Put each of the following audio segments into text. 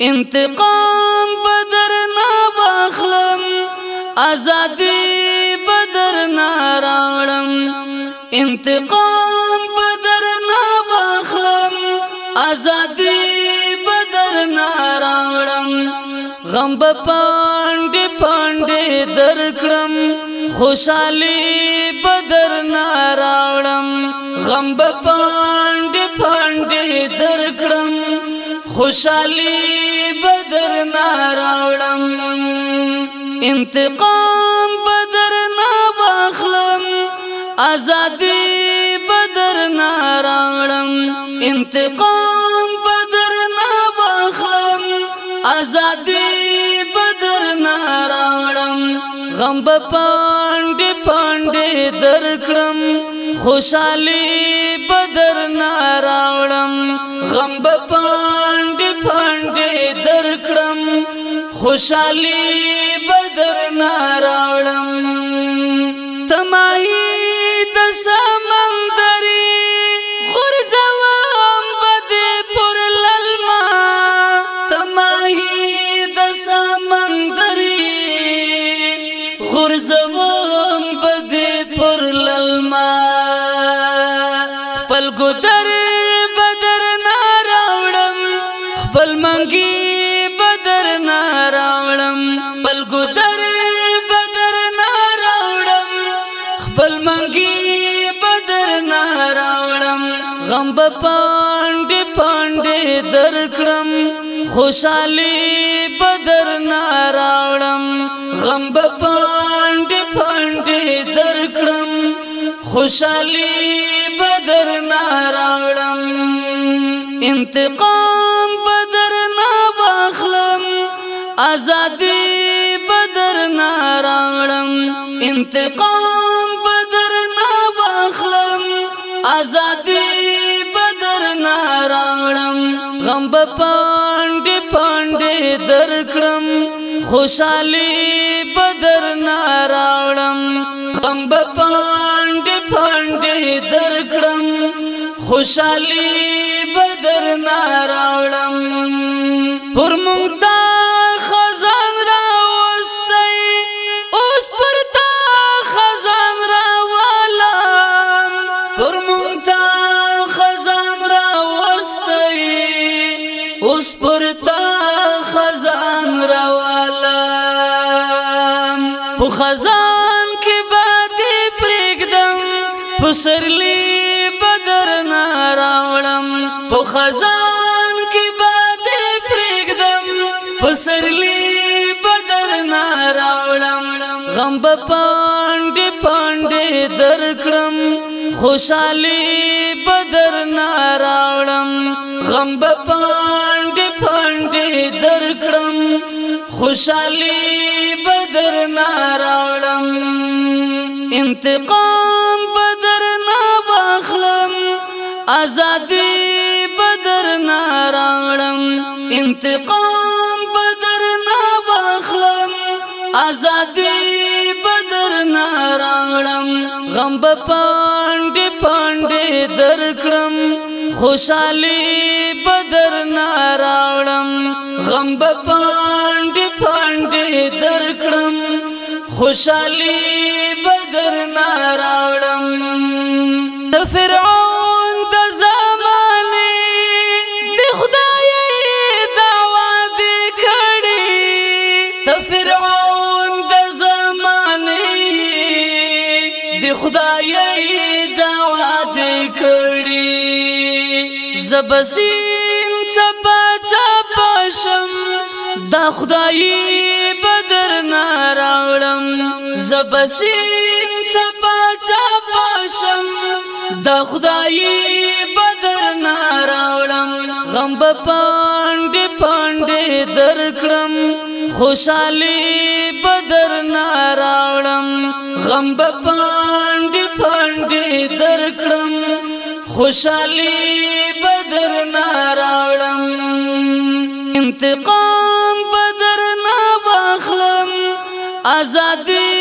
انتقام بدر نه واخلم ازادي بدر نه راوړم انتقام بدر نه واخلم ازادي بدر نه راوړم غم په پاندې پاندې درکړم خوشالي بدر نه راوړم غم په پاندې پاندې درکړم خوشالي بدر نه راوړم انتقام بدر نه واخلم ازادي بدر نه راوړم انتقام بدر نه واخلم ازادي بدر نه راوړم غم په پاندې پاندې درکړم خوشالي بدر نه راوړم غم په خوشالي بدر نارا درکړم خوشالي بدر ناراوړم غم په پاندې پاندې درکړم خوشالي بدر ناراوړم انتقام بدر نا واخلم ازادي بدر ناراوړم انتقام بدر نا واخلم ازادي غم به پاندې پاندې درکړم خوشالي بدر ناراړم غم به پاندې پاندې درکړم خوشالي بدر ناراړم پر مونږ په خزان کې باندې پرېږدم پسرلی بدر نه راوړم په خزان کې باندې پرېږدم پسرلی بدر نه راوړم غم په پاندې پاندې درکړم خوشالي بدر نه راوړم غم په پاندې خوشالي بدر ناراړم انتقام بدر نا واخلم ازادي بدر ناراړم انتقام بدر نا واخلم ازادي بدر ناراړم غم پاندې پاندې درکړم خوشالي بدر ناراړم غم پاندې خوشالي بدر ناراوړم د فرعون د زمانه د خدای دعوا دې کړې د فرعون د زمانه د خدای دعوا دې کړې زبسین څه پچا پشم د خدای بسیم چپا چپا شم د خدای بدر ناراولم غم په پاندې پاندې درکړم خوشالي بدر ناراولم غم په پاندې پاندې درکړم خوشالي بدر ناراولم انتقام بدر نا واخلم ازادي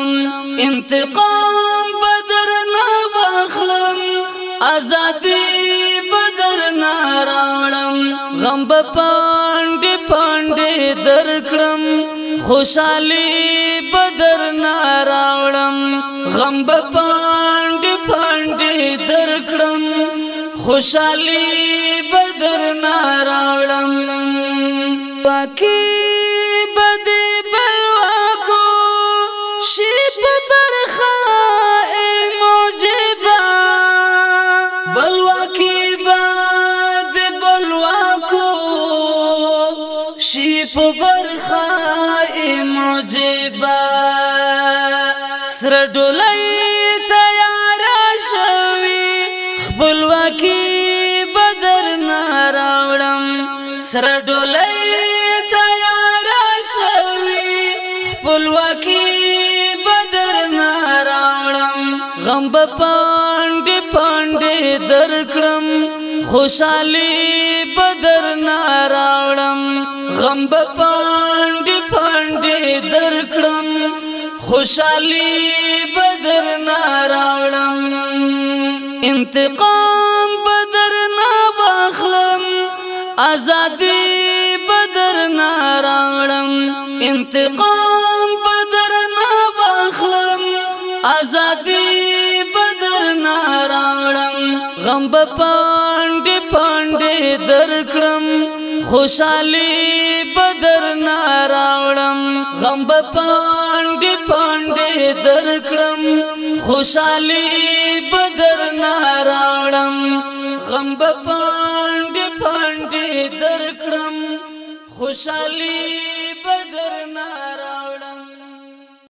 اخلم انتقام بدر نه واخلم ازادي بدر نه راړم غم په پاندې پاندې درکړم خوشالي بدر نه راړم غم په پاندې پاندې درکړم خوشالي بدر نه راړم پاکي شي په برخه معجبه بلوا کې باد بلوا کو شي په برخه معجبه سر ډولې تیار شوي خپلوا کې بدر نه راوړم سر ډولې به پاندې پاندې درکړم خوشالي بدر ناراړم غم به پاندې پاندې درکړم خوشالي بدر ناراړم انتقام بدر نا واخلم ازادي بدر ناراړم انتقام بدر نا واخلم ازادي غم به پاندې پاندې درکړم خوشالي بدر ناراوړم غم به پاندې پاندې درکړم خوشالي بدر ناراوړم غم به پاندې پاندې درکړم خوشالي